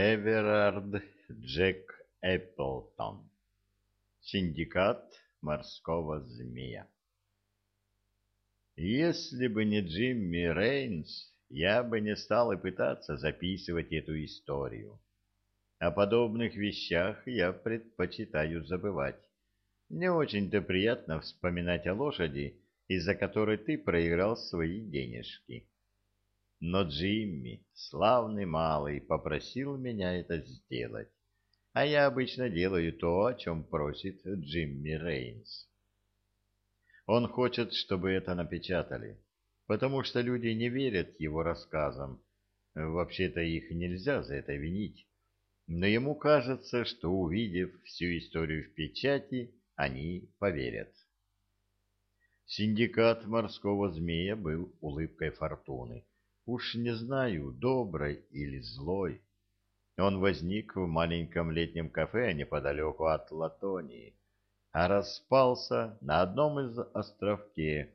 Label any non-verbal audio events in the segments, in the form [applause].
Эверард Джек Эпплтон. Синдикат морского змея. Если бы не Джимми Рейнс, я бы не стал и пытаться записывать эту историю. О подобных вещах я предпочитаю забывать. Не очень-то приятно вспоминать о лошади, из-за которой ты проиграл свои денежки. Но Джимми, славный малый, попросил меня это сделать. А я обычно делаю то, о чем просит Джимми Рейнс. Он хочет, чтобы это напечатали, потому что люди не верят его рассказам. Вообще-то их нельзя за это винить. Но ему кажется, что, увидев всю историю в печати, они поверят. Синдикат морского змея был улыбкой фортуны Уж не знаю, доброй или злой. Он возник в маленьком летнем кафе неподалеку от Латонии, а распался на одном из островке,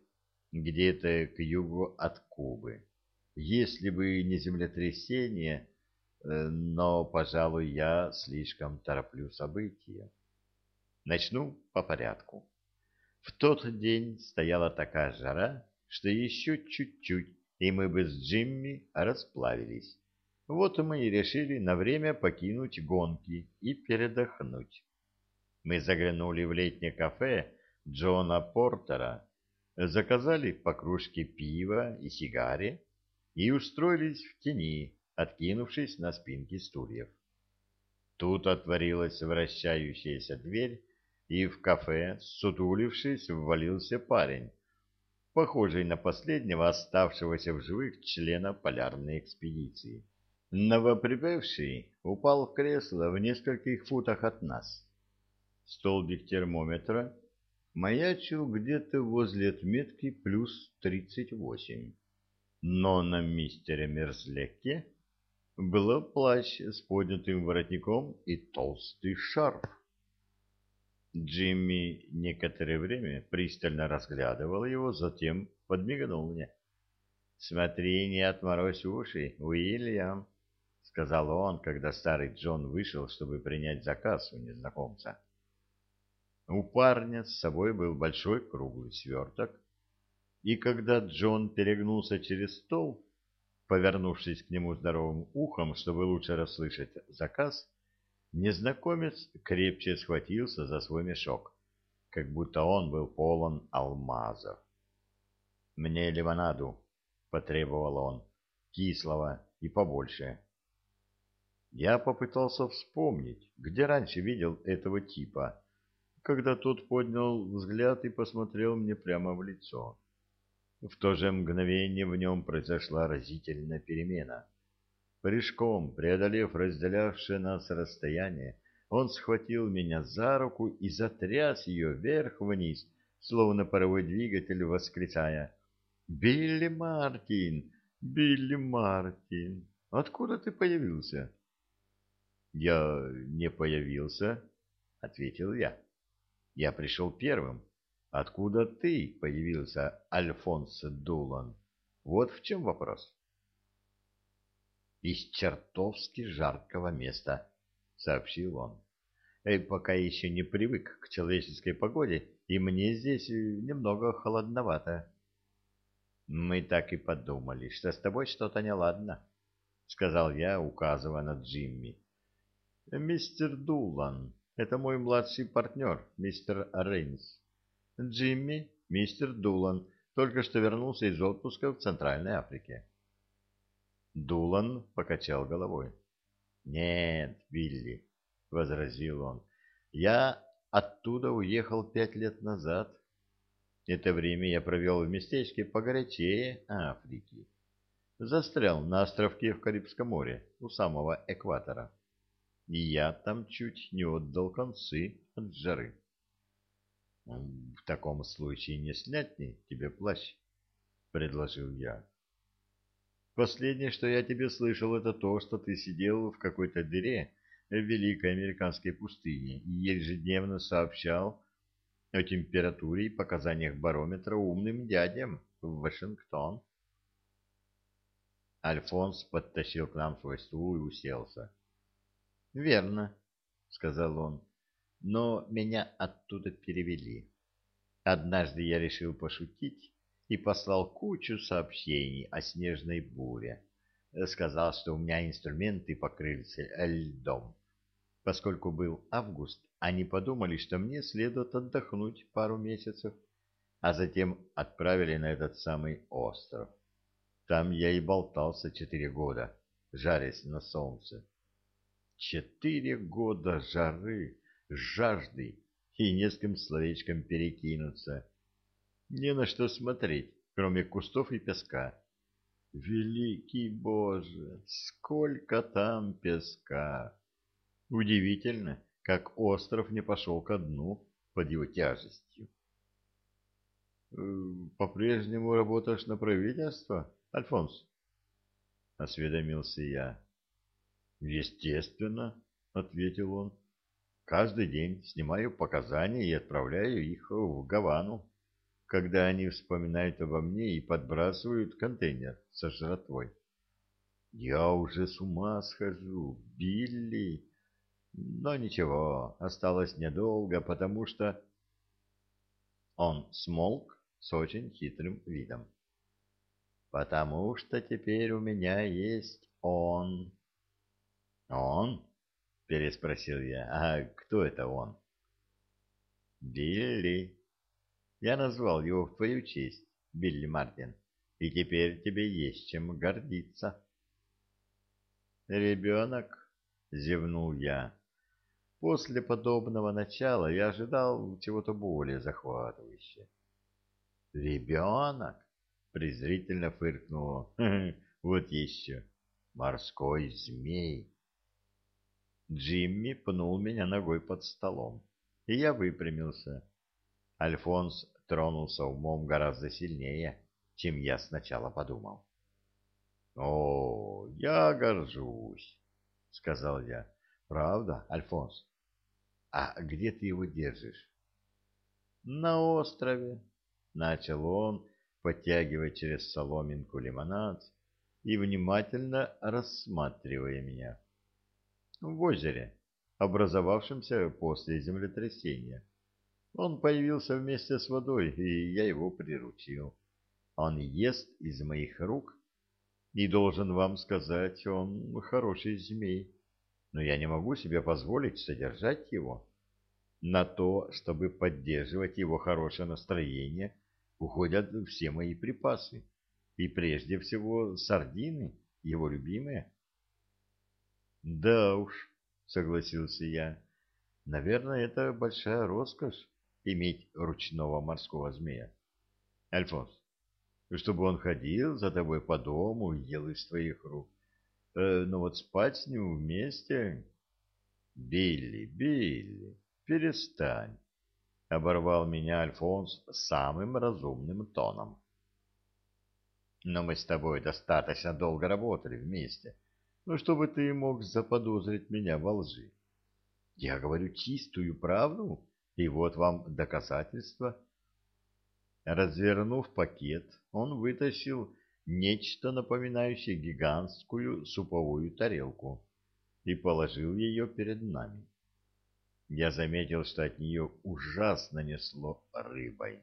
где-то к югу от Кубы. Если бы не землетрясение, э, но, пожалуй, я слишком тороплю события. Начну по порядку. В тот день стояла такая жара, что еще чуть-чуть и мы бы с Джимми расплавились. Вот мы и решили на время покинуть гонки и передохнуть. Мы заглянули в летнее кафе Джона Портера, заказали по кружке пива и сигаре и устроились в тени, откинувшись на спинки стульев. Тут отворилась вращающаяся дверь, и в кафе, сутулившись, ввалился парень похожий на последнего оставшегося в живых члена полярной экспедиции. Новоприбывший упал в кресло в нескольких футах от нас. Столбик термометра маячил где-то возле отметки плюс 38. Но на мистере Мерзляке был плащ с поднятым воротником и толстый шарф. Джимми некоторое время пристально разглядывал его, затем подмигнул мне. «Смотри, не отморозь уши, Уильям», — сказал он, когда старый Джон вышел, чтобы принять заказ у незнакомца. У парня с собой был большой круглый сверток, и когда Джон перегнулся через стол, повернувшись к нему здоровым ухом, чтобы лучше расслышать заказ, Незнакомец крепче схватился за свой мешок, как будто он был полон алмазов. «Мне лимонаду», — потребовал он, — «кислого и побольше». Я попытался вспомнить, где раньше видел этого типа, когда тот поднял взгляд и посмотрел мне прямо в лицо. В то же мгновение в нем произошла разительная перемена. Прыжком, преодолев разделявшее нас расстояние, он схватил меня за руку и затряс ее вверх-вниз, словно паровой двигатель, восклицая «Билли Мартин! Билли Мартин! Откуда ты появился?» «Я не появился», — ответил я. «Я пришел первым. Откуда ты появился, Альфонс Дулан? Вот в чем вопрос» из чертовски жаркого места, — сообщил он. «Э, — Пока еще не привык к человеческой погоде, и мне здесь немного холодновато. — Мы так и подумали, что с тобой что-то неладно, — сказал я, указывая на Джимми. — Мистер Дулан, это мой младший партнер, мистер Рейнс. Джимми, мистер Дулан, только что вернулся из отпуска в Центральной Африке. — Дулан покачал головой. «Нет, Билли», — возразил он, — «я оттуда уехал пять лет назад. Это время я провел в местечке погорячее Африки. Застрял на островке в Карибском море, у самого экватора. И я там чуть не отдал концы от жары». «В таком случае не снять ли тебе плащ?» — предложил я. Последнее, что я тебе слышал, это то, что ты сидел в какой-то дыре в Великой Американской пустыне и ежедневно сообщал о температуре и показаниях барометра умным дядям в Вашингтон. Альфонс подтащил к нам свой стул и уселся. Верно, сказал он. Но меня оттуда перевели. Однажды я решил пошутить и послал кучу сообщений о снежной буре. Сказал, что у меня инструменты покрылись льдом. Поскольку был август, они подумали, что мне следует отдохнуть пару месяцев, а затем отправили на этот самый остров. Там я и болтался четыре года, жарясь на солнце. Четыре года жары, жажды и не с кем словечком перекинуться. Не на что смотреть, кроме кустов и песка. Великий Боже, сколько там песка! Удивительно, как остров не пошел ко дну под его тяжестью. Э, «По-прежнему работаешь на правительство, Альфонс?» — осведомился я. «Естественно», — ответил он. «Каждый день снимаю показания и отправляю их в Гавану, когда они вспоминают обо мне и подбрасывают контейнер со жратвой. Я уже с ума схожу, Билли!» Но ничего, осталось недолго, потому что... Он смолк с очень хитрым видом. «Потому что теперь у меня есть он». «Он?» — переспросил я. «А кто это он?» «Билли. Я назвал его в твою честь, Билли Мартин, и теперь тебе есть чем гордиться». «Ребенок?» — зевнул я. После подобного начала я ожидал чего-то более захватывающего. «Ребенок?» — презрительно фыркнуло. [laughs] «Вот еще! Морской змей!» Джимми пнул меня ногой под столом, и я выпрямился. Альфонс тронулся умом гораздо сильнее, чем я сначала подумал. «О, я горжусь!» — сказал я. «Правда, Альфонс?» А где ты его держишь? На острове, начал он, подтягивая через соломинку лимонад и внимательно рассматривая меня. В озере, образовавшемся после землетрясения. Он появился вместе с водой, и я его приручил. Он ест из моих рук, и должен вам сказать, он хороший змей но я не могу себе позволить содержать его. На то, чтобы поддерживать его хорошее настроение, уходят все мои припасы, и прежде всего сардины, его любимые. Да уж, согласился я, наверное, это большая роскошь иметь ручного морского змея. Альфонс, чтобы он ходил за тобой по дому и ел из твоих рук. Э, но вот спать с ним вместе... Билли, Билли, перестань. Оборвал меня Альфонс самым разумным тоном. Но мы с тобой достаточно долго работали вместе, ну, чтобы ты мог заподозрить меня во лжи. Я говорю чистую правду, и вот вам доказательство. Развернув пакет, он вытащил нечто напоминающее гигантскую суповую тарелку и положил ее перед нами. Я заметил, что от нее ужасно несло рыбой.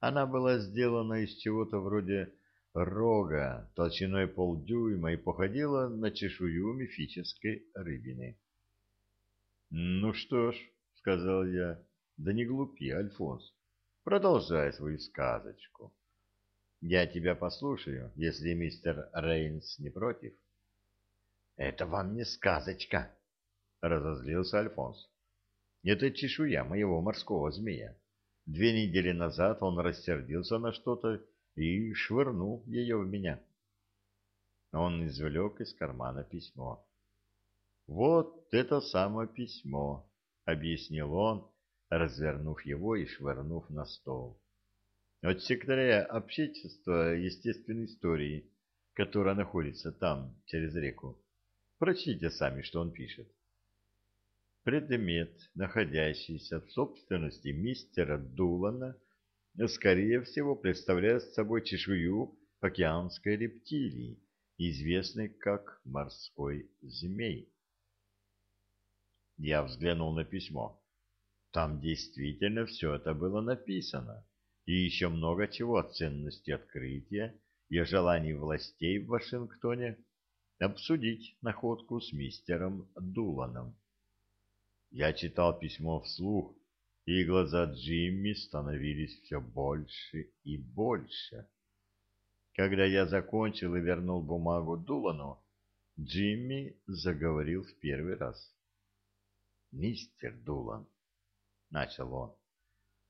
Она была сделана из чего-то вроде рога, толщиной полдюйма, и походила на чешую мифической рыбины. «Ну что ж», — сказал я, — «да не глупи, Альфонс, продолжай свою сказочку». Я тебя послушаю, если мистер Рейнс не против. — Это вам не сказочка, — разозлился Альфонс. — Это чешуя моего морского змея. Две недели назад он рассердился на что-то и швырнул ее в меня. Он извлек из кармана письмо. — Вот это самое письмо, — объяснил он, развернув его и швырнув на стол от секретаря общества естественной истории, которая находится там, через реку. Прочтите сами, что он пишет. Предмет, находящийся в собственности мистера Дулана, скорее всего представляет собой чешую океанской рептилии, известной как морской змей. Я взглянул на письмо. Там действительно все это было написано. И еще много чего о ценности открытия и о желании властей в Вашингтоне обсудить находку с мистером Дуланом. Я читал письмо вслух, и глаза Джимми становились все больше и больше. Когда я закончил и вернул бумагу Дулану, Джимми заговорил в первый раз. «Мистер Дулан», — начал он,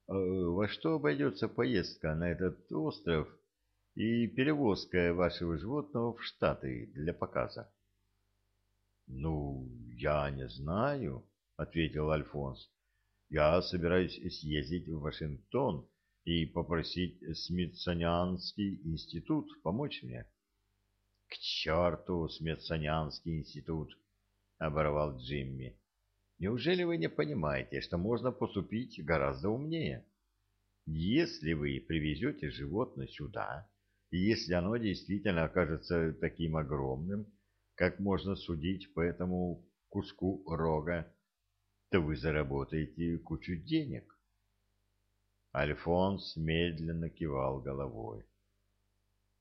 «э, — «во что обойдется поездка на этот остров и перевозка вашего животного в Штаты для показа?» «Ну, я не знаю», — ответил Альфонс. Я собираюсь съездить в Вашингтон и попросить Смитсонианский институт помочь мне. — К черту Смитсонианский институт! — оборвал Джимми. — Неужели вы не понимаете, что можно поступить гораздо умнее? Если вы привезете животное сюда, и если оно действительно окажется таким огромным, как можно судить по этому куску рога, то вы заработаете кучу денег. Альфонс медленно кивал головой.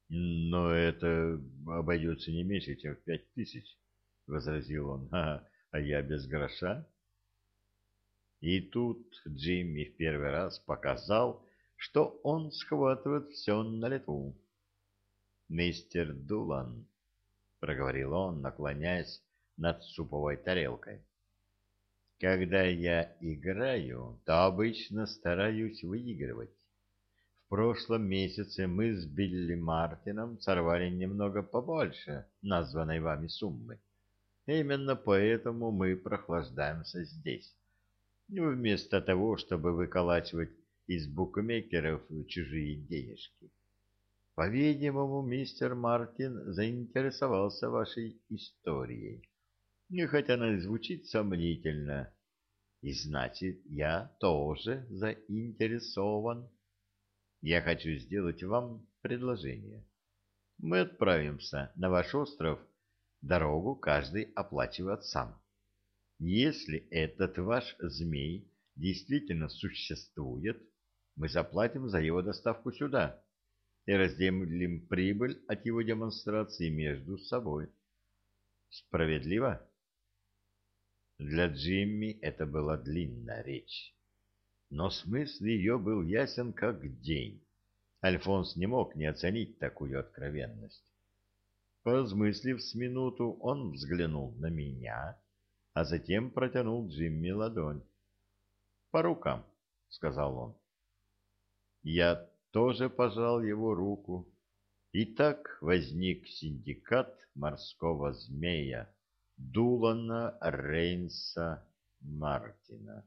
Но это обойдется не меньше, чем в пять тысяч, — возразил он. А, я без гроша? И тут Джимми в первый раз показал, что он схватывает все на лету. «Мистер Дулан», — проговорил он, наклоняясь над суповой тарелкой, когда я играю, то обычно стараюсь выигрывать. В прошлом месяце мы с Билли Мартином сорвали немного побольше названной вами суммы. Именно поэтому мы прохлаждаемся здесь. Вместо того, чтобы выколачивать из букмекеров чужие денежки. По-видимому, мистер Мартин заинтересовался вашей историей и хотя она звучит сомнительно. И значит, я тоже заинтересован. Я хочу сделать вам предложение. Мы отправимся на ваш остров, дорогу каждый оплачивает сам. Если этот ваш змей действительно существует, мы заплатим за его доставку сюда и разделим прибыль от его демонстрации между собой. Справедливо? Для Джимми это была длинная речь. Но смысл ее был ясен как день. Альфонс не мог не оценить такую откровенность. Поразмыслив с минуту, он взглянул на меня, а затем протянул Джимми ладонь. «По рукам», — сказал он. Я тоже пожал его руку. И так возник синдикат морского змея. Дулана Рейнса Мартина.